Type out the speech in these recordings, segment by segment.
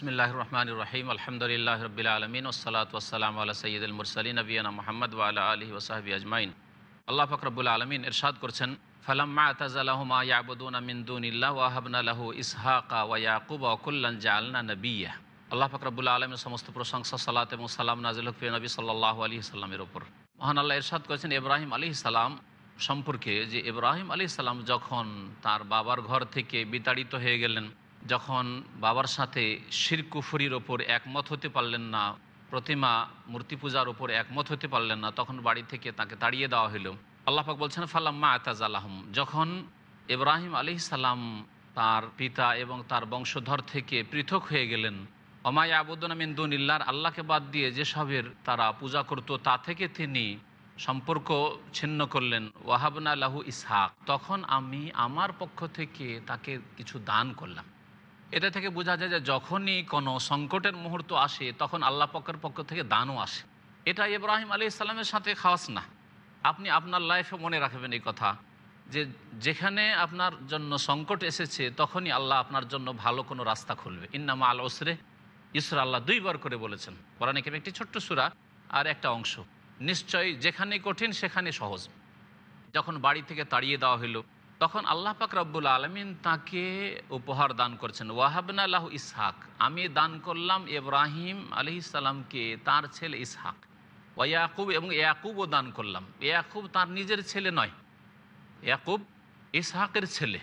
বিসমিল্লাহ রহমান রহিম আলহামদুলিল্লাহ রবিল আলমিন ওসালাত ওসালাম আল্লাহ সঈদুল মুরসালিন নবীনা মোহাম্মদ ওয়ালা আলহি ওসাহাবি আজমাইন আল্লাহ ফকরবুল আলমিন ইরশাদ করছেন ফালাম্মা তাজালাহুমা ইয়াবুদুন মিন্দুনিল্লাহ ওয়াহাবনা লাহু ইসহাকা ওয়া ইয়াকুব ওকুল্লান জালনা নবিয়া আল্লাহ ফকরবুল আলমের সমস্ত প্রশংসা সালাত এবং সালাম নাজিল হকফি নবী সাল্লাহ আলী সাল্লামের ওপর মহান আল্লাহ ইরশাদ করেছেন ইব্রাহিম আলী সালাম সম্পর্কে যে ইব্রাহিম আলী সালাম যখন তার বাবার ঘর থেকে বিতাড়িত হয়ে গেলেন যখন বাবার সাথে শির কুফুরির ওপর একমত হতে পারলেন না, প্রতিমা মূর্তি পূজার ওপর একমত হতে পারলেন না, তখন বাড়ি থেকে তাকে তাড়িয়ে দেওয়া হলো। আল্লাহাক বলছেন ফাল্লাম্মা আতাজ আলাহম যখন ইব্রাহিম আলি সালাম তার পিতা এবং তার বংশধর থেকে পৃথক হয়ে গেলেন অমায় আবুদ্দিন মিন্দুনিল্লার আল্লাহকে বাদ দিয়ে যেসবের তারা পূজা করত, তা থেকে তিনি সম্পর্ক ছিন্ন করলেন, ওয়াহাবনা লাহু ইসহাক। তখন আমি আমার পক্ষ থেকে তাকে কিছু দান করলাম। এটা থেকে বোঝা যায় যে যখনই কোনো সংকটের মুহূর্ত আসে, তখন আল্লাহ পক্ষের পক্ষ থেকে দানও আসে। এটা ইব্রাহিম আলী ইসলামের সাথে খাওয়াস না। আপনি আপনার লাইফে মনে রাখবেন এই কথা, যে যেখানে আপনার জন্য সংকট এসেছে, তখনই আল্লাহ আপনার জন্য ভালো কোনো রাস্তা খুলবে। ইন্নামা আল ওসরে ইসরা আল্লাহ দুইবার করে বলেছেন। কোরআনে কেমন একটি ছোট্ট সুরা আর একটা অংশ। নিশ্চয়ই যেখানে কঠিন, সেখানে সহজ। যখন বাড়ি থেকে তাড়িয়ে দেওয়া হলো তখন আল্লাহ পাক রব্বুল আলমিন তাকে উপহার দান করছেন। ওয়াহাবনা আল্লাহ ইসহাক। আমি দান করলাম ইব্রাহিম আলি ইসালামকে তার ছেলে ইসহাক। ও ইয়াকুব এবং ইয়াকুবও দান করলাম। ইয়াকুব তার নিজের ছেলে নয়। ইয়াকুব ইসহাকের ছেলে।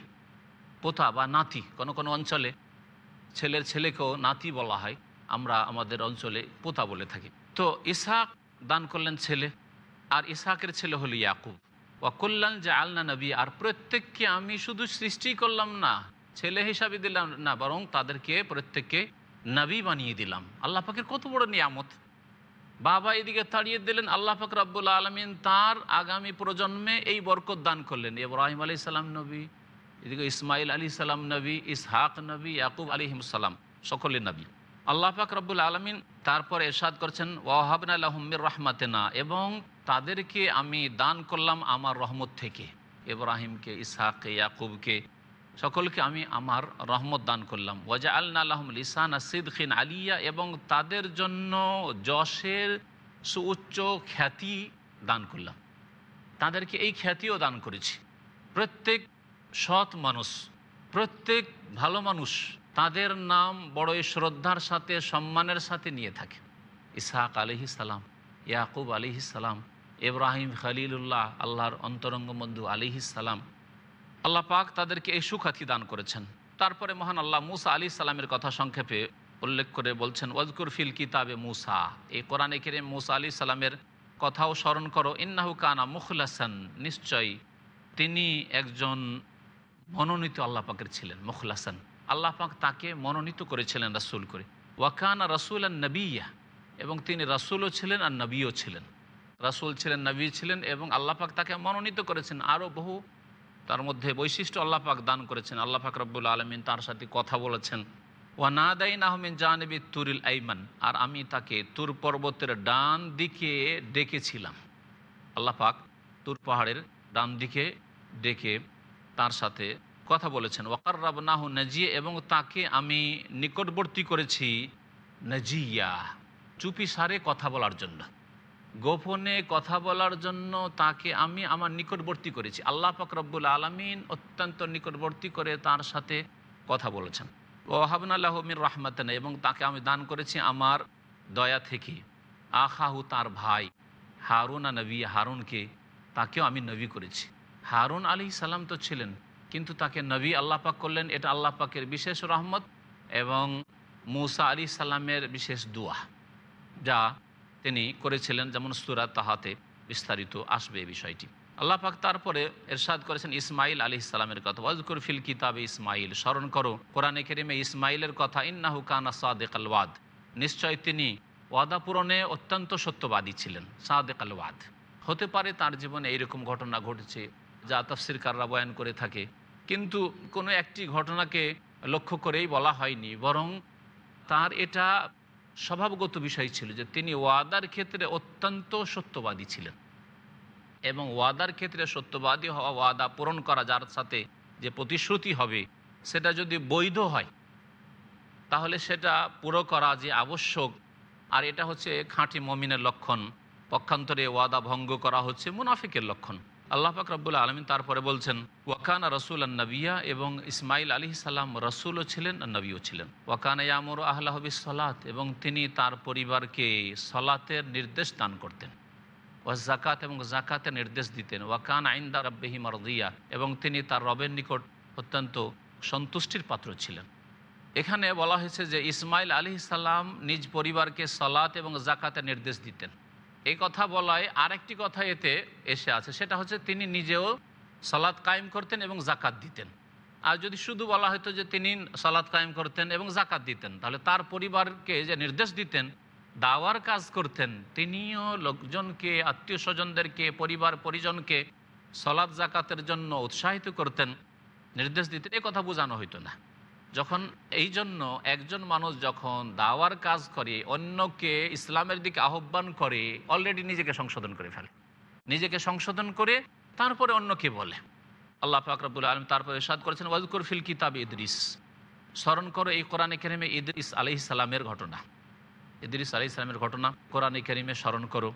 পোতা বা নাতি, কোনো কোনো অঞ্চলে ছেলের ছেলেকেও নাতি বলা হয়। আমরা আমাদের অঞ্চলে পোতা বলে থাকি। তো ইসহাক দান করলেন ছেলে, আর ইসহাকের ছেলে হলো ইয়াকুব। ওয়াকুল্লান যে আলনা নবী, আর প্রত্যেককে আমি শুধু সৃষ্টি করলাম না, ছেলে হিসাবে দিলাম না, বরং তাদেরকে প্রত্যেককে নবী বানিয়ে দিলাম। আল্লাহ পাকের কত বড় নিয়ামত। বাবা এদিকে তাড়িয়ে দিলেন, আল্লাহ পাক রব্বুল আলমিন তার আগামী প্রজন্মে এই বরকত দান করলেন। ইব্রাহিম আলী সালাম নবী, এদিকে ইসমাইল আলী সালাম নবী, ইসহাক নবী, ইয়াকুব আলিহিমসালাম সকলে নবী। আল্লাহ পাক রব্বুল আলমিন তারপর এরশাদ করছেন, ওয়াহাবনা আলহমির রহমাতেনা, এবং তাদেরকে আমি দান করলাম আমার রহমত থেকে। ইব্রাহিমকে, ইসহাককে, ইয়াকুবকে। সকলকে আমি আমার রহমত দান করলাম। ওয়াজা আল্লা আলহম লিসান সিদ্দিন আলিয়া এবং তাদের জন্য যশের সুউচ্চ খ্যাতি দান করলাম। তাদেরকে এই খ্যাতিও দান করেছি। প্রত্যেক সৎ মানুষ, প্রত্যেক ভালো মানুষ তাদের নাম বড়ই শ্রদ্ধার সাথে, সম্মানের সাথে নিয়ে থাকে। ইসহাক আলহি সালাম, ইয়াকুব আলিহি সালাম ইব্রাহিম খালিলুল্লাহ, আল্লাহর অন্তরঙ্গ বন্ধু সালাম। আল্লাহ পাক তাদেরকে এই সুখ্যাতি দান করেছেন। তারপরে মহান আল্লাহ মুসা আলি সালামের কথা সংক্ষেপে উল্লেখ করে বলছেন, ওয়াজকুর ফিল কিতাবে মুসা। এই কোরআনে কেরে মুসা আলি সালামের কথাও স্মরণ করো, ইন্নাহু কানা মুখলাসান। নিশ্চয়ই তিনি একজন মনোনীত আল্লাহ পাকের ছিলেন, মুখলাসান। আল্লাহ পাক তাকে মনোনীত করেছিলেন রাসুল করে। ওয়াকানা রাসুল আর নবিয়া। এবং তিনি রাসুলও ছিলেন আর নবীও ছিলেন। রাসুল ছিলেন, নবী ছিলেন এবং আল্লাহ পাক তাকে মনোনীত করেছেন। আরও বহু তার মধ্যে বৈশিষ্ট্য আল্লাহ পাক দান করেছেন। আল্লাহ পাক রব্বুল আলমিন তার সাথে কথা বলেছেন। ওয়ানাদাইন আহমিন জানবি তুরিল আইমান। আর আমি তাকে তুর পর্বতের ডান দিকে ডেকেছিলাম। আল্লাহ পাক তুর পাহাড়ের ডান দিকে ডেকে তার সাথে কথা বলেছেন। ওয়াকার রাবনাহ নাজিয়ে এবং তাকে আমি নিকটবর্তী করেছি নাজিয়া, চুপি সারে কথা বলার জন্য। গোপনে কথা বলার জন্য তাকে আমি আমার নিকটবর্তী করেছি। আল্লাহ রব্বুল আলমিন অত্যন্ত নিকটবর্তী করে তার সাথে কথা বলেছেন। ও হাবনাল্লাহমির রহমাতন, এবং তাকে আমি দান করেছি আমার দয়া থেকে। আখাহু তার ভাই, হারুনা নবী হারুনকে তাকেও আমি নবী করেছি। হারুন আলী সালাম তো ছিলেন, কিন্তু তাকে নবী আল্লাহ পাক করলেন, এটা আল্লাহ পাকের বিশেষ রহমত এবং মুসা আলী সাল্লামের বিশেষ দোয়া, যা তিনি করেছিলেন যেমন সুরাত তাহাতে বিস্তারিত আসবে এই বিষয়টি। আল্লাহ পাক তারপরে এরশাদ করেছেন ইসমাইল আলী ইসলামের কথা। ওয়াজকুর ফিল কিতাবে ইসমাইল স্মরণ করো, কোরআনে কেরিমে ইসমাইলের কথা, ইন্নাহু কানা সাদেক আল ওয়াদ। নিশ্চয় তিনি ওয়াদা পূরণে অত্যন্ত সত্যবাদী ছিলেন সাদেক আল ওয়াদ। হতে পারে তার জীবনে এইরকম ঘটনা ঘটেছে যা তফসির কাররা বয়ান করে থাকে, কিন্তু কোনো একটি ঘটনাকে লক্ষ্য করেই বলা হয়নি, বরং তার এটা স্বভাবগত বিষয় ছিল যে তিনি ওয়াদার ক্ষেত্রে অত্যন্ত সত্যবাদী ছিলেন এবং ওয়াদার ক্ষেত্রে সত্যবাদী হওয়া ওয়াদা পূরণ করা যার সাথে যে প্রতিশ্রুতি হবে, সেটা যদি বৈধ হয়, তাহলে সেটা পুরো করা যে আবশ্যক। আর এটা হচ্ছে খাঁটি মমিনের লক্ষণ। পক্ষান্তরে ওয়াদা ভঙ্গ করা হচ্ছে মুনাফিকের লক্ষণ। আল্লাহ পাক রব্বুল আলমিন তারপরে বলছেন ওয়াকানা রসুল নবিয়া এবং ইসমাইল আলী সাল্লাম রসুলও ছিলেন নবীও ছিলেন। ওয়াকানা ইয়ামর আহ্লাহবি সলাত এবং তিনি তার পরিবারকে সলাতের নির্দেশ দান করতেন। ও জাকাত এবং জাকাতের নির্দেশ দিতেন। ওয়াকান আইন্দা রব্বেহি মরদিয়া এবং তিনি তার রবের নিকট অত্যন্ত সন্তুষ্টির পাত্র ছিলেন। এখানে বলা হয়েছে যে ইসমাইল আলী সাল্লাম নিজ পরিবারকে সলাত এবং জাকাতের নির্দেশ দিতেন। এই কথা বলায় আরেকটি কথা এতে এসে আছে, সেটা হচ্ছে তিনি নিজেও সালাদ কায়েম করতেন এবং জাকাত দিতেন। আর যদি শুধু বলা হতো যে তিনি সালাদ কায়েম করতেন এবং জাকাত দিতেন, তাহলে তার পরিবারকে যে নির্দেশ দিতেন, দাওয়ার কাজ করতেন, তিনিও লোকজনকে আত্মীয় স্বজনদেরকে পরিবার পরিজনকে সলাদ জাকাতের জন্য উৎসাহিত করতেন, নির্দেশ দিতেন, এ কথা বোঝানো হইতো না। যখন এই জন্য একজন মানুষ যখন দাওয়ার কাজ করে, অন্যকে ইসলামের দিকে আহ্বান করে অলরেডি নিজেকে সংশোধন করে ফেলে। নিজেকে সংশোধন করে তারপরে অন্যকে বলে। আল্লাহ ফাকরাবুল আলম তারপরে সাদ করেছেন ওয়াজকুর ফিল কিতাব ইদরিস। স্মরণ করো এই কোরআনে কেরিমে ইদরিস আলহি সালামের ঘটনা। ইদরিস আলি সালামের ঘটনা কোরআনে কেরিমে স্মরণ করো।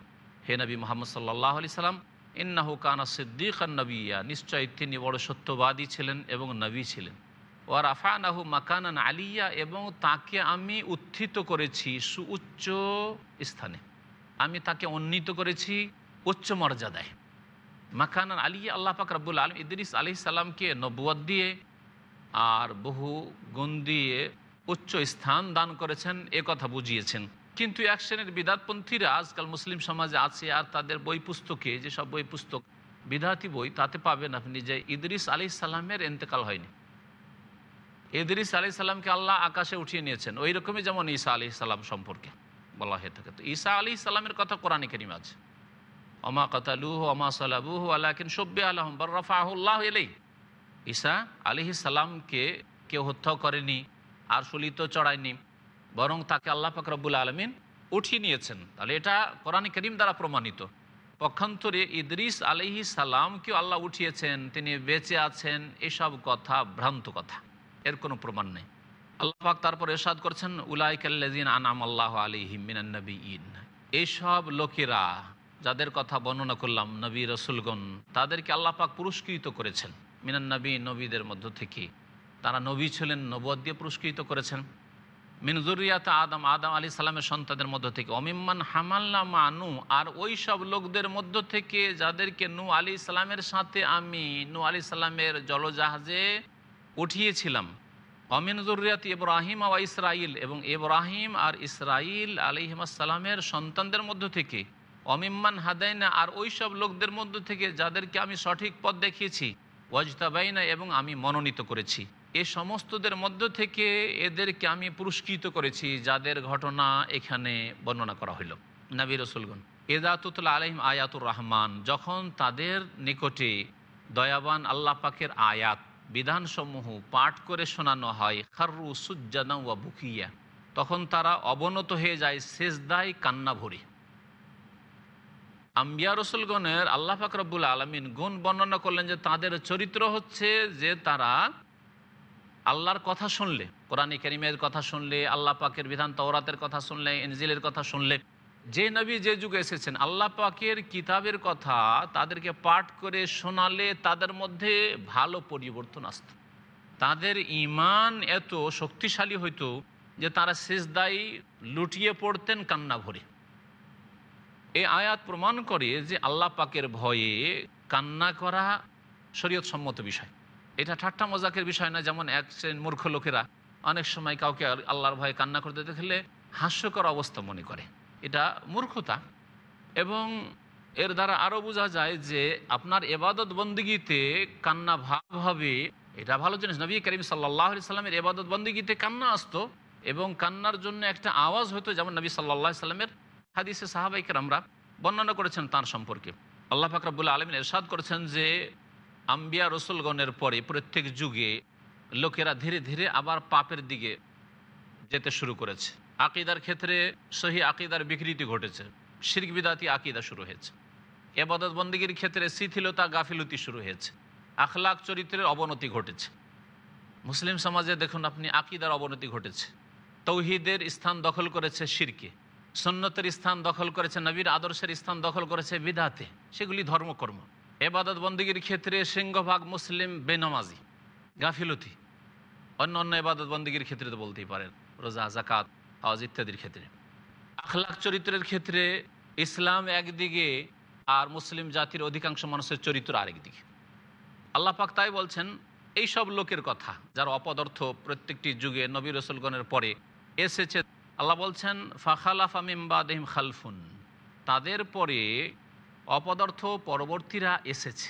হে নবী মোহাম্মদ সাল্লাহ আলি সাল্লাম, ইন্নাহু কানা সিদ্দিক নবিয়া নিশ্চয় তিনি বড় সত্যবাদী ছিলেন এবং নবী ছিলেন। ও রাফানাহু মাকানান আলিয়া এবং তাকে আমি উত্থিত করেছি সুউচ্চ স্থানে। আমি তাকে উন্নীত করেছি উচ্চ মর্যাদায়। মাকানান আলিয়া আল্লাহ পাক রব্বুল আলম ইদরিস আলি সাল্লামকে নবুয়াদ দিয়ে আর বহু গুণ দিয়ে উচ্চ স্থান দান করেছেন, এ কথা বুঝিয়েছেন। কিন্তু এক শ্রেণির বিদাতপন্থীরা আজকাল মুসলিম সমাজে আছে আর তাদের বই পুস্তকে, যেসব বই পুস্তক বিধাতি বই, তাতে পাবেন আপনি যে ইদরিস আলি সাল্লামের এন্তেকাল হয়নি। ইদরিস আলি সাল্লামকে আল্লাহ আকাশে উঠিয়ে নিয়েছেন। ওই রকমই যেমন ঈসা আলি সাল্লাম সম্পর্কে বলা হয়ে থাকে। তো ঈসা আলি সাল্লামের কথা কোরআনে কেরিম আছে। অমা কাতালুহ অমা সালাবুহ আল্লাহ সব্বে আলহম বরফাহুল্লাহ এলেই ঈসা আলি সাল্লামকে কেউ হত্যা করেনি আর সুলিত চড়ায়নি, বরং তাকে আল্লাহ ফাকরাবুল আলমিন উঠিয়ে নিয়েছেন। তাহলে এটা কোরআন করিম দ্বারা প্রমাণিত। পক্ষান্তরে ইদরিস আলহি সালামকেও আল্লাহ উঠিয়েছেন, তিনি বেঁচে আছেন, এসব কথা ভ্রান্ত কথা। এর কোনো প্রমাণ নেই। আল্লাহ পাক তারপর এরশাদ করছেন উলাইকাল্লাদিন আনাম আল্লাহ আলিহিম মিনান্নবী ইন এইসব লোকেরা যাদের কথা বর্ণনা করলাম, নবী রসুলগণ, তাদেরকে আল্লাহ পাক পুরস্কৃত করেছেন। মিনান্নবী নবীদের মধ্য থেকে। তারা নবী ছিলেন নবদ দিয়ে পুরস্কৃত করেছেন। মিনজুরিয়াত আদম আদম আলী সালামের সন্তানদের মধ্য থেকে। অমিম্মান হামাল্লা মানু আর ওই সব লোকদের মধ্য থেকে যাদেরকে নু আলী সালামের সাথে আমি, নু আলী সালামের জলজাহাজে উঠিয়েছিলাম। অমিন জরুরিয়াত ইব্রাহিম ও ইসরাইল এবং ইব্রাহিম আর ইসরাইল আলিহিমাসাল্লামের সন্তানদের মধ্য থেকে, অমিম্মান হাদাইনা আর ওই সব লোকদের মধ্য থেকে যাদেরকে আমি সঠিক পথ দেখিয়েছি, ওয়াজতাবাইনা এবং আমি মনোনীত করেছি। এ সমস্তদের মধ্য থেকে এদেরকে আমি পুরস্কৃত করেছি, যাদের ঘটনা এখানে বর্ণনা করা হইল। নবী রসুলগন এদাতুল্লা আলহিম আয়াতুর রহমান, যখন তাদের নিকটে দয়াবান আল্লাহ পাকের আয়াত বিধানসমূহ পাঠ করে শোনানো হয় খারু সুজ্জানা ওয়া বুকিয়া। তখন তারা অবনত হয়ে যায় শেষদায় কান্না ভরে। আম্বিয়া রসুলগণের আল্লাহ ফাকরবুল আলমিন গুণ বর্ণনা করলেন যে, তাদের চরিত্র হচ্ছে যে, তারা আল্লাহর কথা শুনলে, কোরআন করিমের কথা শুনলে, আল্লাহ পাকের বিধান তওরাতের কথা শুনলে এনজিলের কথা শুনলে যে নবী যে যুগে এসেছেন, আল্লাহ পাকের কিতাবের কথা তাদেরকে পাঠ করে শোনালে তাদের মধ্যে ভালো পরিবর্তন আসত। তাদের ইমান এত শক্তিশালী হইতো যে তারা শেষদায়ী লুটিয়ে পড়তেন কান্না ভরে। এই আয়াত প্রমাণ করে যে আল্লাহ পাকের ভয়ে কান্না করা শরীয়ত সম্মত বিষয়। এটা ঠাট্টা মজাকের বিষয় না, যেমন এক শ্রেণির মূর্খ লোকেরা অনেক সময় কাউকে আল্লাহর ভয়ে কান্না করতে দেখলে হাস্যকর অবস্থা মনে করে। এটা মূর্খতা। এবং এর দ্বারা আরও বোঝা যায় যে আপনার এবাদত বন্দিগিতে কান্না ভাব হবে। এটা ভালো জিনিস। নবী করিম সাল্লাহ সাল্লামের এবাদত বন্দিগিতে কান্না আসতো এবং কান্নার জন্য একটা আওয়াজ হতো, যেমন নবী সাল্লাহ সাল্লামের হাদিসে সাহাবাইকের আমরা বর্ণনা করেছেন তার সম্পর্কে। আল্লাহ ফাকরাবুল্লাহ আলমিন এরশাদ করেছেন যে, আম্বিয়া রসুলগণের পরে প্রত্যেক যুগে লোকেরা ধীরে ধীরে আবার পাপের দিকে যেতে শুরু করেছে। আকিদার ক্ষেত্রে সহি আকিদার বিকৃতি ঘটেছে। শির্ক বিদাতি আকিদা শুরু হয়েছে। এবাদত বন্দীগীর ক্ষেত্রে শিথিলতা, গাফিলতি শুরু হয়েছে। আখলাক চরিত্রের অবনতি ঘটেছে। মুসলিম সমাজে দেখুন আপনি আকিদার অবনতি ঘটেছে। তৌহিদের স্থান দখল করেছে শিরকে। সন্ন্যতের স্থান দখল করেছে নবীর আদর্শের স্থান দখল করেছে বিধাতে সেগুলি ধর্মকর্ম। এবাদত বন্দীগীর ক্ষেত্রে সিংহভাগ মুসলিম, বেনামাজি, গাফিলতি। অন্য অন্য এবাদত বন্দীগীর ক্ষেত্রে তো বলতেই পারেন। রোজা জাকাত আওয়াজ ইত্যাদির ক্ষেত্রে। আখলাখ চরিত্রের ক্ষেত্রে ইসলাম একদিকে আর মুসলিম জাতির অধিকাংশ মানুষের চরিত্র আরেকদিকে আল্লাহ পাক তাই বলছেন এই সব লোকের কথা যার অপদার্থ প্রত্যেকটি যুগে নবী রসুলগণের পরে এসেছে, আল্লাহ বলছেন, ফাখালাফ আমিমবাদহিম খালফুন। তাদের পরে অপদার্থ পরবর্তীরা এসেছে।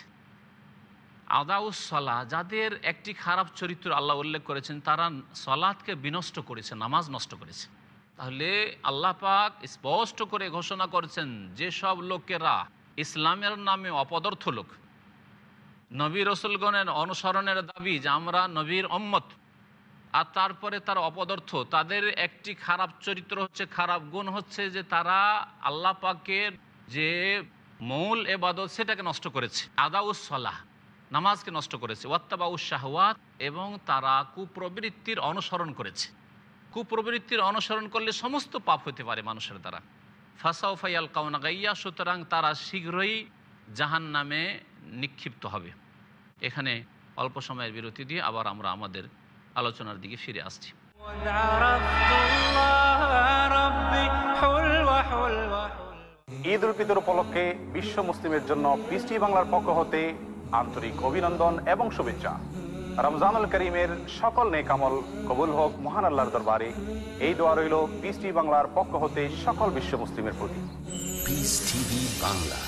আদাউসলা যাদের একটি খারাপ চরিত্র আল্লাহ উল্লেখ করেছেন, তারা সলাৎকে বিনষ্ট করেছে, নামাজ নষ্ট করেছে। তাহলে আল্লাহ পাক স্পষ্ট করে ঘোষণা করেছেন, যেসব লোকেরা ইসলামের নামে অপদার্থ লোক, নবী রসুলগণের অনুসরণের দাবি যে আমরা নবীর অম্মত আর তারপরে তার অপদার্থ, তাদের একটি খারাপ চরিত্র হচ্ছে, খারাপ গুণ হচ্ছে যে তারা আল্লাহ পাকের যে মূল এবাদত সেটাকে নষ্ট করেছে। আদাউসলাহ নামাজকে নষ্ট করেছে। ওয়াত্তাবাউ শাহওয়াত এবং তারা কুপ্রবৃত্তির অনুসরণ করেছে। কুপ্রবৃত্তির অনুসরণ করলে সমস্ত পাপ হতে পারে মানুষের দ্বারা। ফাসাও ফাইয়াল কাউনা গাইয়া, সুতরাং তারা শীঘ্রই জাহান নামে নিক্ষিপ্ত হবে। এখানে অল্প সময়ের বিরতি দিয়ে আবার আমরা আমাদের আলোচনার দিকে ফিরে আসছি। ঈদ উল ফিতর উপলক্ষে বিশ্ব মুসলিমের জন্য বৃষ্টি বাংলার পক্ষ হতে আন্তরিক অভিনন্দন এবং শুভেচ্ছা। রমজানুল করিমের সকল নেকামল কবুল হোক মহান আল্লাহর দরবারে। এই দোয়া রইল বৃষ্টি বাংলার পক্ষ হতে সকল বিশ্ব মুসলিমের প্রতি। পিস টিভি বাংলা,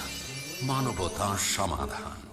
মানবতা সমাধান।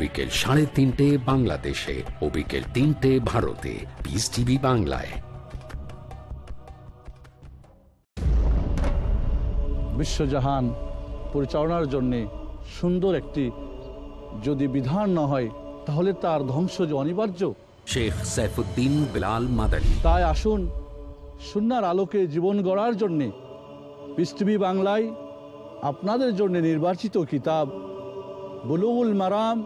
বিকেল সাড়ে তিনটে বাংলাদেশে ও বিকেল তিনটে ভারতে। পিস টিভি বাংলায়। বিশ্বজাহান পরিচালনার জন্যে সুন্দর একটি যদি বিধান না হয় তাহলে তার ধ্বংস যে অনিবার্য। শেখ সাইফুদ্দিন বিলাল মাদানী। তাই আসুন সুনার আলোকে জীবন গড়ার জন্যে পৃথিবী বাংলায় আপনাদের জন্য নির্বাচিত কিতাব বুলুগুল মারাম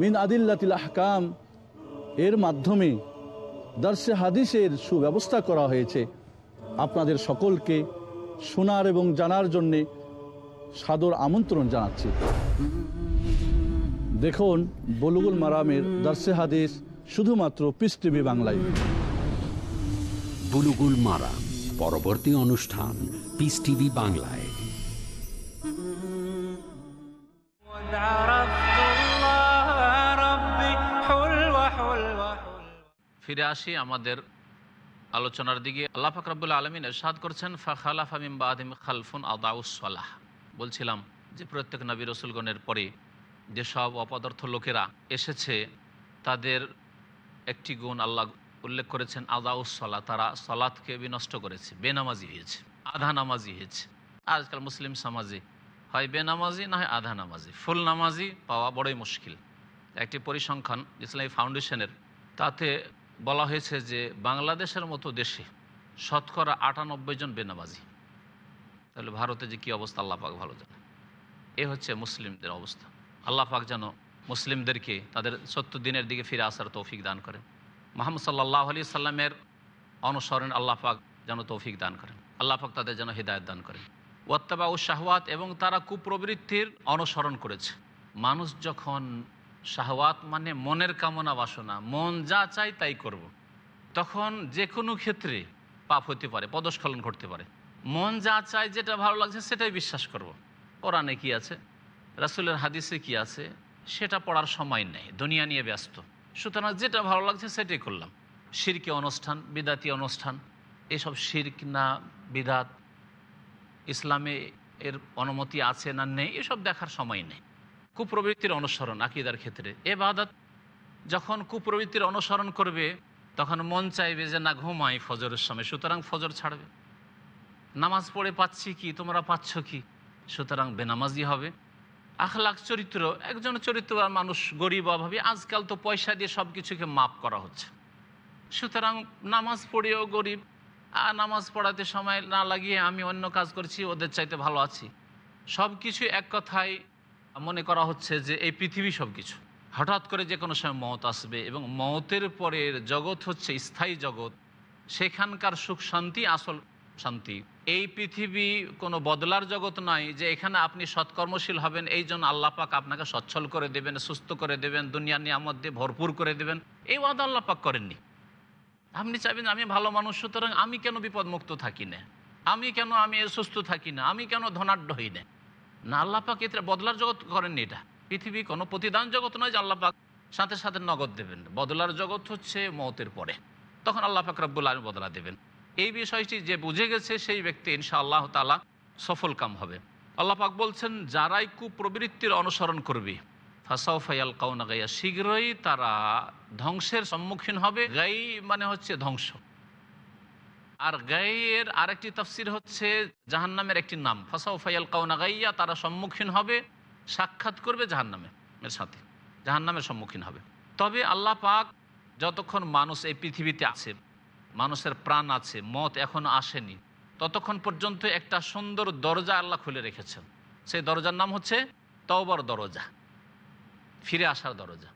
মিন আদিল্লাতিল আহকাম, এর মাধ্যমে দর্শে হাদিসের সুব্যবস্থা করা হয়েছে। আপনাদের সকলকে শোনার এবং জানার জন্যে সাদর আমন্ত্রণ জানাচ্ছি। দেখুন, বলুগুল মারামের দর্শে হাদিস শুধুমাত্র পিস টিভি বাংলায়। বুলুগুল মারা পরবর্তী অনুষ্ঠান পিস টিভি বাংলায়। ফিরে আসি আমাদের আলোচনার দিকে। আল্লাহ ফাকরাবুল আলমিন এরশাদ করছেন ফাখালাফ আমিম বাদিম খালফুন আদাউসলাহ বলছিলাম যে প্রত্যেক নবী রসুলগণের পরে যেসব অপদার্থ লোকেরা এসেছে, তাদের একটি গুণ আল্লাহ উল্লেখ করেছেন আদাউসলা তারা সলাৎকে বিনষ্ট করেছে, বেনামাজি হয়েছে, আধা নামাজি হয়েছে। আজকাল মুসলিম সমাজে হয় বেনামাজি, না হয় আধা নামাজি। ফুল নামাজি পাওয়া বড়ই মুশকিল। একটি পরিসংখ্যান ইসলামী ফাউন্ডেশনের, তাতে বলা হয়েছে যে বাংলাদেশের মতো দেশে শতকরা আটানব্বই জন বেনামাজি। তাহলে ভারতে যে কী অবস্থা, আল্লাহ পাক ভালো জানে। এ হচ্ছে মুসলিমদের অবস্থা। আল্লাহ পাক যেন মুসলিমদেরকে তাদের সত্য দিনের দিকে ফিরে আসার তৌফিক দান করেন। মোহাম্মদ সাল্লাহ আলি সাল্লামের অনুসরণ আল্লাহ পাক যেন তৌফিক দান করেন। আল্লাহ পাক তাদের যেন হৃদায়ত দান করেন। ওয়াত্তাবা ও শাহওয়াত এবং তারা কুপ্রবৃত্তির অনুসরণ করেছে। মানুষ যখন শাহওয়াত মানে মনের কামনা বাসনা, মন যা চাই তাই করব। তখন যে কোনো ক্ষেত্রে পাপ হতে পারে, পদস্খলন ঘটতে পারে। মন যা চায় যেটা ভালো লাগছে সেটাই বিশ্বাস করব। কোরআনে কি আছে? রাসুলের হাদিসে কি আছে? সেটা পড়ার সময় নেই, দুনিয়া নিয়ে ব্যস্ত। সুতরাং যেটা ভালো লাগছে সেটাই করলাম। শিরকে অনুষ্ঠান, বিদাতি অনুষ্ঠান, এসব শির্ক না বিদাত, ইসলামে এর অনুমতি আছে না নেই, এসব দেখার সময় নেই। কুপ্রবৃত্তির অনুসরণ আকিদার ক্ষেত্রে। এ বাদাত যখন কুপ্রবৃত্তির অনুসরণ করবে, তখন মন চাইবে যে, না, ঘুমাই ফজরের সময়, সুতরাং ফজর ছাড়বে। নামাজ পড়ে পাচ্ছি কি, তোমরা পাচ্ছ কি? সুতরাং বেনামাজি হবে। আখলাখ চরিত্র, একজন চরিত্রবান মানুষ, গরিব, অভাবী, আজকাল তো পয়সা দিয়ে সব কিছুকে মাপ করা হচ্ছে। সুতরাং নামাজ পড়েও গরিব, আর নামাজ পড়াতে সময় না লাগিয়ে আমি অন্য কাজ করছি, ওদের চাইতে ভালো আছি। সব কিছু এক কথায় মনে করা হচ্ছে যে এই পৃথিবী সব কিছু হঠাৎ করে যে কোনো সময় মত আসবে এবং মতের পরের জগৎ হচ্ছে স্থায়ী জগৎ। সেখানকার সুখ, শান্তি, আসল শান্তি। এই পৃথিবী কোনো বদলার জগৎ নয় যে এখানে আপনি সৎকর্মশীল হবেন, এই জন্য আল্লাপাক আপনাকে সচ্ছল করে দেবেন, সুস্থ করে দেবেন দুনিয়া নিয়ামত দিয়ে ভরপুর করে দেবেন। এই ওয়াদা আল্লাপাক করেননি। আপনি চাইবেন আমি ভালো মানুষ, সুতরাং আমি কেন বিপদমুক্ত থাকি না? আমি কেন আমি সুস্থ থাকি না? আমি কেন ধনাঢ্য হই না? না আল্লাপাক এটা বদলার জগৎ করেননি এটা। পৃথিবী কোনো প্রতিদান জগৎ নয় যে আল্লাপাক সাথে সাথে নগদ দেবেন। বদলার জগৎ হচ্ছে মতের পরে। তখন আল্লাহ পাক রব্বুল আলম বদলা দেবেন। এই বিষয়টি যে বুঝে গেছে সেই ব্যক্তি ইনশা আল্লাহ তালা সফল কাম হবে। আল্লাহ পাক বলছেন, যারাই কুপ্রবৃত্তির অনুসরণ করবে ফাসাও ফাইয়াল কাউনা গাইয়া, শীঘ্রই তারা ধ্বংসের সম্মুখীন হবে। গাই মানে হচ্ছে ধ্বংস। আর গাইয়ের আরেকটি তফসির হচ্ছে জাহান্নামের একটি নাম। ফাসাও ফাইয়াল কাউনা গাইয়া তারা সম্মুখীন হবে, সাক্ষাৎ করবে জাহান্নামে, এর সাথে। জাহান্নামের সম্মুখীন হবে। তবে আল্লাহ পাক যতক্ষণ মানুষ এই পৃথিবীতে আছে, মানুষের প্রাণ আছে, মত এখনও আসেনি, ততক্ষণ পর্যন্ত একটা সুন্দর দরজা আল্লাহ খুলে রেখেছেন। সেই দরজার নাম হচ্ছে তওবার দরজা, ফিরে আসার দরজা।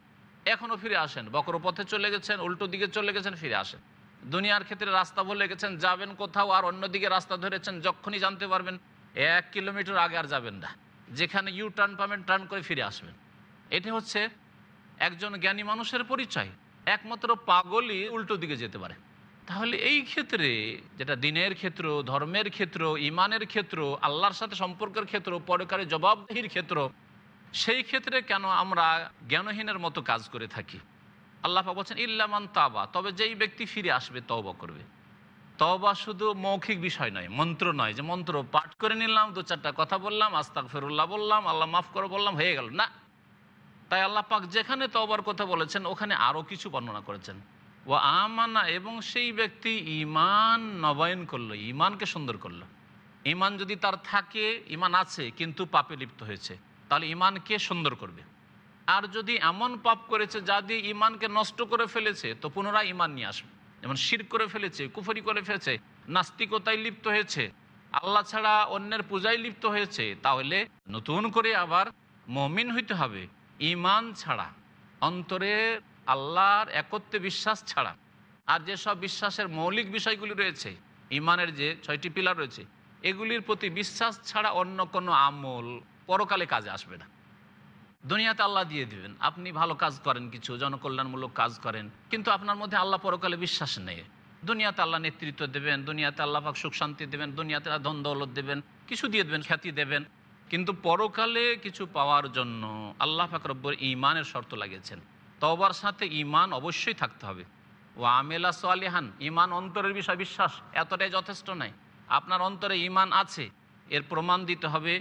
এখনও ফিরে আসেন বকর পথে চলে গেছেন, উল্টো দিকে চলে গেছেন, ফিরে আসেন। দুনিয়ার ক্ষেত্রে রাস্তা বলে গেছেন, যাবেন কোথাও আর অন্যদিকে রাস্তা ধরেছেন, যখনই জানতে পারবেন এক কিলোমিটার আগে আর যাবেন না। যেখানে ইউ টার্ন পাবেন টার্ন করে ফিরে আসবেন। এটি হচ্ছে একজন জ্ঞানী মানুষের পরিচয়। একমাত্র পাগলই উল্টো দিকে যেতে পারে। তাহলে এই ক্ষেত্রে, যেটা দিনের ক্ষেত্র, ধর্মের ক্ষেত্র, ইমানের ক্ষেত্র, আল্লাহর সাথে সম্পর্কের ক্ষেত্র পরকারে জবাবদিহির ক্ষেত্র, সেই ক্ষেত্রে কেন আমরা জ্ঞানহীনের মতো কাজ করে থাকি? আল্লাহ বলছেন ইল্লামান তাবা। তবে যেই ব্যক্তি ফিরে আসবে, তওবা করবে। তওবা শুধু মৌখিক বিষয় নয়, মন্ত্র নয়, যে মন্ত্র পাঠ করে নিলাম, দু চারটা কথা বললাম আস্তাক ফেরুল্লাহ বললাম, আল্লাহ মাফ করে বললাম, হয়ে গেল। না। তাই আল্লাহ পাক যেখানে তওবার কথা বলেছেন, ওখানে আরও কিছু বর্ণনা করেছেন। ও আমানা, এবং সেই ব্যক্তি ইমান নবায়ন করল ইমানকে সুন্দর করল। ইমান যদি তার থাকে ইমান আছে, কিন্তু পাপে লিপ্ত হয়েছে, তাহলে ইমানকে সুন্দর করবে। আর যদি এমন পাপ করেছে যা দিয়ে ইমানকে নষ্ট করে ফেলেছে, তো পুনরায় ইমান নিয়ে আসবে। যেমন শির করে ফেলেছে, কুফরি করে ফেলেছে, নাস্তিকতায় লিপ্ত হয়েছে, আল্লাহ ছাড়া অন্যের পূজায় লিপ্ত হয়েছে, তাহলে নতুন করে আবার মমিন হইতে হবে। ইমান ছাড়া, অন্তরে আল্লাহর একত্রে বিশ্বাস ছাড়া। আর যেসব বিশ্বাসের মৌলিক বিষয়গুলি রয়েছে ইমানের যে ছয়টি পিলার রয়েছে, এগুলির প্রতি বিশ্বাস ছাড়া অন্য কোনো আমল পরকালে কাজে আসবে না। দুনিয়াতে আল্লাহ দিয়ে দিবেন। আপনি ভালো কাজ করেন কিছু, জনকল্যাণমূলক কাজ করেন, কিন্তু আপনার মধ্যে আল্লাহ পরকালে বিশ্বাস নেই। দুনিয়াতে আল্লাহ নেতৃত্ব দেবেন, দুনিয়াতে আল্লাহ পাক সুখ শান্তি দেবেন, দুনিয়াতে ধন দৌলত দেবেন, কিছু দিয়ে দেবেন, খ্যাতি দেবেন, কিন্তু পরকালে কিছু পাওয়ার জন্য আল্লাহ পাক রব্বর ইমানের শর্ত লাগিয়েছেন। তবার সাথে ইমান অবশ্যই থাকতে হবে। ও আমেলা সোয়ালিহান ইমান অন্তরের বিষয় বিশ্বাস এতটাই যথেষ্ট নয় আপনার অন্তরে ইমান আছে, এর প্রমাণ দিতে হবে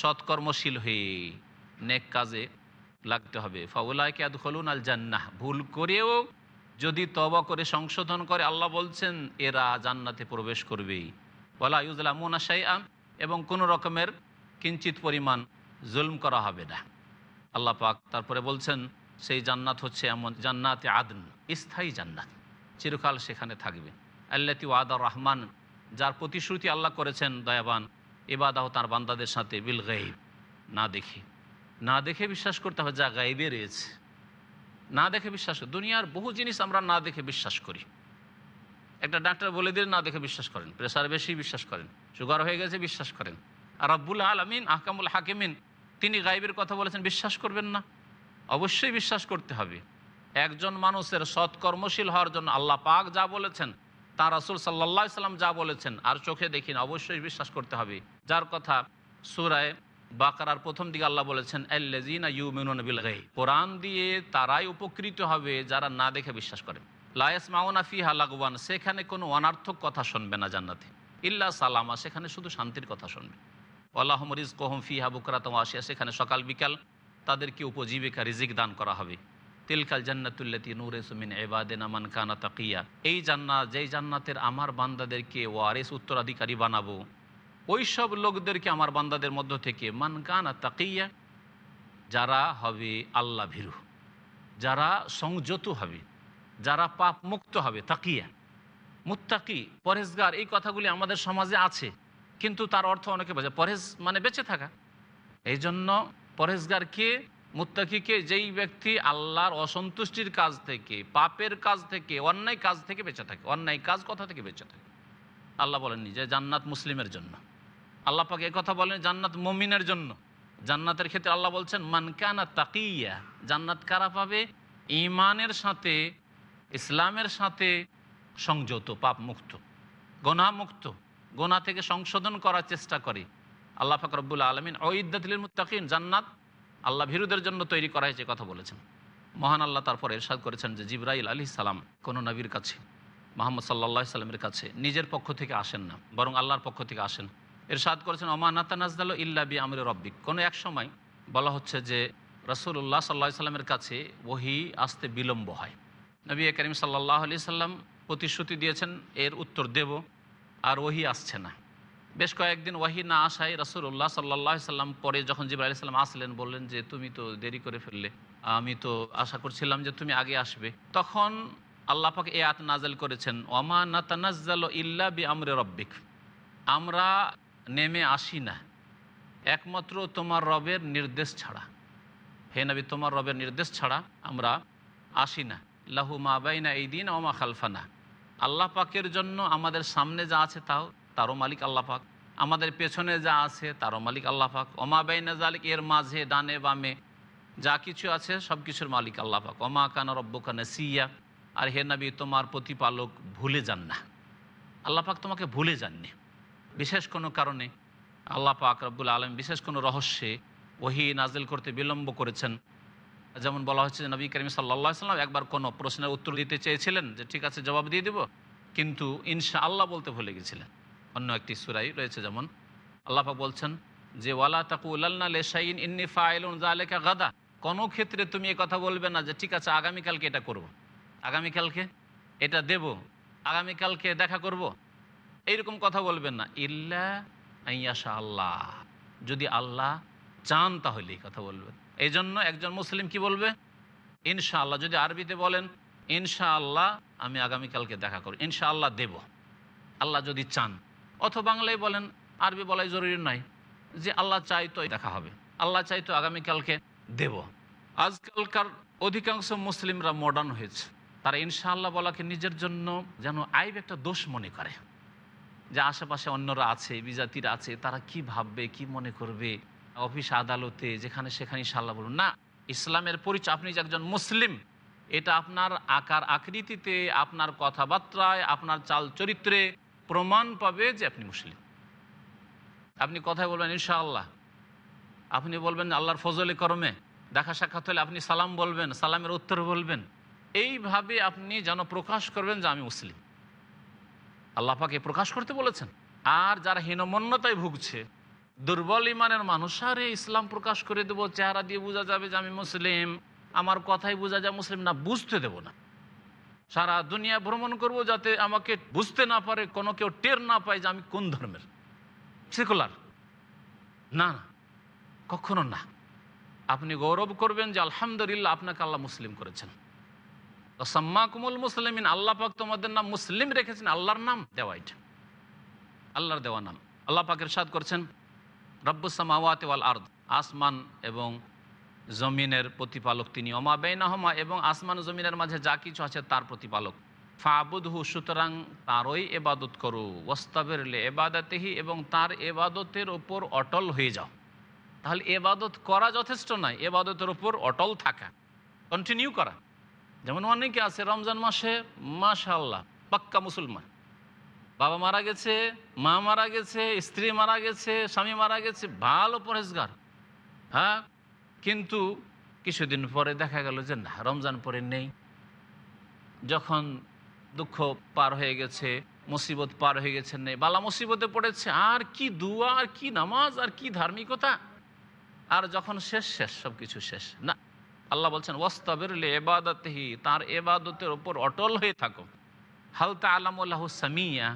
সৎকর্মশীল হয়ে। নেক কাজে লাগতে হবে। ফাউলাইকে আদ খলুন আল জান্নাহ ভুল করেও যদি তবা করে সংশোধন করে, আল্লাহ বলছেন, এরা জান্নাতে প্রবেশ করবেই। বলা ইউজলামুনা শাইআম এবং কোনো রকমের কিঞ্চিত পরিমাণ জুলম করা হবে না। আল্লাহ পাক তারপরে বলছেন, সেই জান্নাত হচ্ছে এমন জান্নাতে আদন, স্থায়ী জান্নাত, চিরকাল সেখানে থাকবে। আল্লাতি ওয়াদা রহমান, যার প্রতিশ্রুতি আল্লাহ করেছেন, দয়াবান এবাদাহ তার বান্দাদের সাথে বিল গাইব না দেখে। না দেখে বিশ্বাস করতে হবে, যা গাইবে রয়েছে। না দেখে বিশ্বাস করি দুনিয়ার বহু জিনিস আমরা না দেখে বিশ্বাস করি। একটা ডাক্তার বলে দিলে না দেখে বিশ্বাস করেন। প্রেশার বেশি, বিশ্বাস করেন। সুগার হয়ে গেছে, বিশ্বাস করেন। আর আব্বুল আলমিন, আহকামুল হাকিমিন, তিনি গাইবের কথা বলেছেন, বিশ্বাস করবেন না। অবশ্যই বিশ্বাস করতে হবে। একজন মানুষের সৎকর্মশীল হওয়ার জন্য আল্লাহ পাক যা বলেছেন তার রাসুল সাল্লাহ সাল্লাম যা বলেছেন, আর চোখে দেখি না অবশ্যই বিশ্বাস করতে হবে। যার কথা সুরায় বাকারার প্রথম দিকে আল্লাহ বলেছেন আল্লাজিনা ইউমিনুন বিল গাই কোরআন দিয়ে তারাই উপকৃত হবে যারা না দেখে বিশ্বাস করে। লায়েস মাওনা ফিহা লাগওয়ান, সেখানে কোনো অনার্থক কথা শুনবে না জান্নাতে। ইল্লা সালামা, সেখানে শুধু শান্তির কথা শুনবে। আল্লাহ মরিজ কোহম ফিহা বুকরাত আসিয়া সেখানে সকাল বিকাল তাদেরকে উপজীবিকা রিজিক দান করা হবে। তিলকাল জান্নাতুল্লাতি নূরে সুমিন এবাদেনা মান কানা তাকিয়া। এই জান্নাত, যেই জান্নাতের আমার বান্দাদেরকে ওয়ারেস উত্তরাধিকারী বানাবো ওই সব লোকদেরকে আমার বান্দাদের মধ্য থেকে, মান কানা তাকিয়া যারা হবে আল্লাহ ভীরু, যারা সংযত হবে, যারা পাপ মুক্ত হবে, তাকিয়া। মুত্তাকি পরেজগার এই কথাগুলি আমাদের সমাজে আছে, কিন্তু তার অর্থ অনেকে বোঝে পরেজ মানে বেঁচে থাকা এই জন্য পরেজগারকে মুত্তাকিকে যেই ব্যক্তি আল্লাহর অসন্তুষ্টির কাজ থেকে, পাপের কাজ থেকে, অন্যায় কাজ থেকে বেঁচে থাকে। অন্যায় কাজ কথা থেকে বেঁচে থাকে। আল্লাহ বলেননি যে জান্নাত মুসলিমের জন্য। আল্লাহ পাকে কথা বলেন, জান্নাত মমিনের জন্য। জান্নাতের ক্ষেত্রে আল্লাহ বলছেন মানকানা তাকিয়া জান্নাত কারা পাবে? ইমানের সাথে, ইসলামের সাথে সংযত পাপ মুক্ত গোনা মুক্ত গোনা থেকে সংশোধন করার চেষ্টা করে। আল্লাহ ফাকরবুল আলমিন ঐদ্দাতিল মুত্তাকিন জান্নাত আল্লাহ ভীরুদের জন্য তৈরি করা হয়েছে কথা বলেছেন। মহান আল্লাহ তারপর এরশাদ করেছেন যে, জিব্রাইল আলী সালাম কোনো নবীর কাছে, মোহাম্মদ সাল্লাহ সাল্লামের কাছে নিজের পক্ষ থেকে আসেন না, বরং আল্লাহর পক্ষ থেকে আসেন। এরশাদ করেছেন অমানাতা নাজদাল ইল্লা বি আমরে রব্বিক। কোনো এক সময় বলা হচ্ছে যে রসুল্লাহ সাল্লাহ সাল্লামের কাছে ওহি আসতে বিলম্ব হয়। নবী করিম সাল্লাহ আলি সাল্লাম প্রতিশ্রুতি দিয়েছেন, এর উত্তর দেব, আর ওহি আসছে না। বেশ কয়েকদিন ওয়াহি না আসায় রসুল্লাহ সাল্লাহ সাল্লাম পরে যখন জিবরা আলি সাল্লাম আসলেন, বললেন যে, তুমি তো দেরি করে ফেললে। আমি তো আশা করছিলাম যে তুমি আগে আসবে। তখন আল্লাহ পাক এ আত নাজেল করেছেন, ওমা নাতানাজ্জাল ইল্লা বি আমরে রব্বিক। আমরা নেমে আসি না। একমাত্র তোমার রবের নির্দেশ ছাড়া। হে নবী, তোমার রবের নির্দেশ ছাড়া আমরা আসি না। লাহু মা বাইনা এই দিন ওমা খালফানা। আল্লাহ পাকের জন্য আমাদের সামনে যা আছে তাও তারও মালিক আল্লাহ পাক। আমাদের পেছনে যা আছে তারও মালিক আল্লাহ পাক। ওমা বাইনা জালিক এর মাঝে, ডানে, বামে যা কিছু আছে সব কিছুর মালিক আল্লাহ পাক। ওমা কানা রব্বকানা সিয়া আর হে নবী, তোমার প্রতিপালক ভুলে যান না। আল্লাহ পাক তোমাকে ভুলে যাননি। বিশেষ কোনো কারণে আল্লাহ পাক রব্বুল আলম বিশেষ কোনো রহস্যে ওহি নাজিল করতে বিলম্ব করেছেন। যেমন বলা হচ্ছে নবী করিম সাল্লা সাল্লাম একবার কোনো প্রশ্নের উত্তর দিতে চেয়েছিলেন যে ঠিক আছে, জবাব দিয়ে দেব, কিন্তু ইনশা আল্লাহ বলতে ভুলে গেছিলেন। অন্য একটি সুরাই রয়েছে যেমন আল্লাহ পাক বলছেন যে, ওয়ালা তাকুল্লাহ লেশাইন ইন্নি ফাইলুন জালেকা গাদা। কোনো ক্ষেত্রে তুমি এ কথা বলবে না যে, ঠিক আছে, আগামীকালকে এটা করব। আগামীকালকে? এটা দেব। আগামীকালকে দেখা করব। এইরকম কথা বলবেন না। ইল্লা আইয়াশা আল্লাহ। যদি আল্লাহ চান তাহলে এই কথা বলবেন। এই জন্য একজন মুসলিম কি বলবে? ইনশাআল্লাহ। যদি আরবিতে বলেন, ইনশাআল্লাহ, আমি আগামীকালকে দেখা করব। ইনশাআল্লাহ দেব। আল্লাহ যদি চান। অথবা বাংলায় বলেন, আরবি বলাই জরুরি নয়। যে আল্লাহ চাই তো দেখা হবে। আল্লাহ চাই তো আগামীকালকে দেব। আজকালকার অধিকাংশ মুসলিমরা মডার্ন হয়েছে। তারা ইনশাআল্লাহ বলাকে নিজের জন্য যেন আইব একটা দোষ মনে করে। যে আশেপাশে অন্যরা আছে, বিজাতিরা আছে, তারা কি ভাববে, কি মনে করবে? অফিস আদালতে, যেখানে সেখানে ইনশাআল্লাহ বলুন। না, ইসলামের পরিচয়, আপনি যে একজন মুসলিম, এটা আপনার আকার, আকৃতিতে, আপনার কথাবার্তায়, আপনার চাল চরিত্রে প্রমাণ পাবে যে আপনি মুসলিম। আপনি কথায় বলবেন, ইনশাআল্লাহ। আপনি বলবেন, আল্লাহর ফজলে করমে। দেখা সাক্ষাৎ হলে আপনি সালাম বলবেন, সালামের উত্তর বলবেন। এইভাবে আপনি যেন প্রকাশ করবেন যে আমি মুসলিম। আল্লাহ পাকে প্রকাশ করতে বলেছেন, আর যারা হীনমন্যতায় ভুগছে, দুর্বল ইমানের মানুষ আরে ইসলাম প্রকাশ করে দেবো, চেহারা দিয়ে বোঝা যাবে যে আমি মুসলিম। আমার কথাই বোঝা যায়, মুসলিম না, বুঝতে দেব না। সারা দুনিয়া ভ্রমণ করব যাতে আমাকে বুঝতে না পারে, কোনো কেউ টের না পায় যে আমি কোন ধর্মের। সেকুলার? না না, কখনো না। আপনি গৌরব করবেন যে আলহামদুলিল্লাহ আপনাকে আল্লাহ মুসলিম করেছেন। সাম্মা কুমুল মুসলিমিন, আল্লাহ পাক তোমাদের নাম মুসলিম রেখেছেন, আল্লাহর নাম দেওয়া এটা। আল্লাহর দেওয়া নাম। আল্লাহ পাকের সাদ করছেন রব্বুসামাওয়াত ওয়াল আর্দ আসমান এবং জমিনের প্রতিপালক তিনি অমা বেনাহমা এবং আসমান জমিনের মাঝে যা কিছু আছে তার প্রতিপালক। ফাবুদহু, সুতরাং তারই এবাদত করো ওস্তাবের লে এবাদাতেহি এবং তার এবাদতের ওপর অটল হয়ে যাও। তাহলে এবাদত করা যথেষ্ট নয়, এবাদতের ওপর অটল থাকা। কন্টিনিউ করা। যেমন অনেকে আছে, রমজান মাসে মাশাল্লাহ পাক্কা মুসলমান। বাবা মারা গেছে, মা মারা গেছে, স্ত্রী মারা গেছে, স্বামী মারা গেছে, ভালো পরেশগার হ্যাঁ? কিন্তু কিছুদিন পরে দেখা গেল যে না, রমজান পরে নেই। যখন দুঃখ পার হয়ে গেছে, মুসিবত পার হয়ে গেছে, নেই। বালা মুসিবতে পড়েছে, আর কি দুয়া, আর কি নামাজ, আর কি ধার্মিকতা। আর যখন শেষ শেষ সব কিছু শেষ। না আল্লাহ বলছেন ওয়াস্তাবিরলে এবাদতহি তার এবাদতের ওপর অটল হয়ে থাকো। হালতা আলামুল্লাহ সামিয়া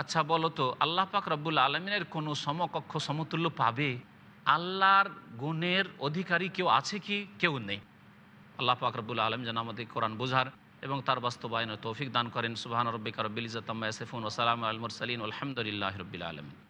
আচ্ছা বলো তো, আল্লাহ পাক রব্বুল আলমিনের কোনো সমকক্ষ সমতুল্য পাবে? আল্লাহর গুণের অধিকারী কেউ আছে কি? কেউ নেই। আল্লাহ পাক রব্বুল আলম যেন আমাদের কোরআন বোঝার এবং তার বাস্তবায়নের তৌফিক দান করেন। সুবাহান রব্বিকা রব্বিল ইজাতাম্মা ইয়াসিফুন ওয়া সালামু আলাল মুরসালিন। আলহামদুলিল্লাহি রাব্বিল আলামিন।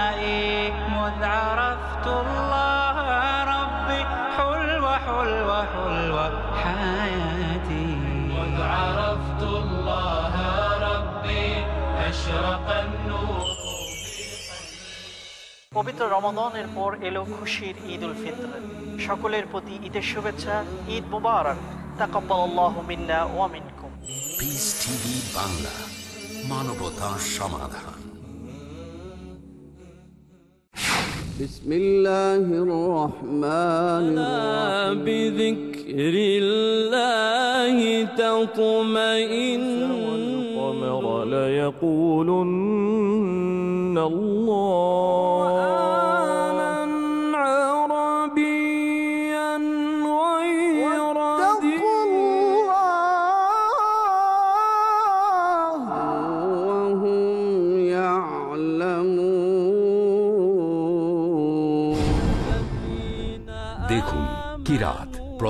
পবিত্র রমাদানের পর এলো খুশির ঈদ উল ফিত্র সকলের প্রতি ঈদের শুভেচ্ছা ঈদ মুবারক তাকাব্বালাল্লাহু মিন্না ওয়া মিনকুম পিস টিভি বাংলা মানবতা সমাধান بسم الله الرحمن الرحيم بذكر الله تطمئن والقمر ليقولن الله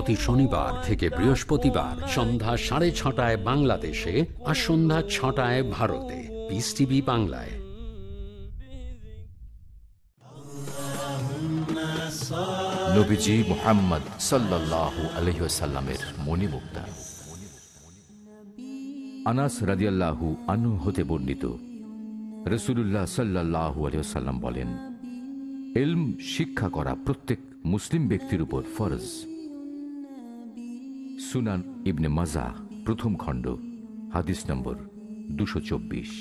প্রতি শনিবার থেকে বৃহস্পতিবার সন্ধ্যা সাড়ে ছটায় বাংলাদেশে আর সন্ধ্যা ছটায় ভারতে। পিস টিভি বাংলায়। নবীজি মোহাম্মদ সাল্লাহ আলহিসাল্লামের মণিমুক্তা। হতে বর্ণিত। বলেন এলম শিক্ষা করা প্রত্যেক মুসলিম ব্যক্তির উপর ফরজ। সুনান ইবনে মাজা প্রথম খণ্ড হাদিস নম্বর দুশো চব্বিশ।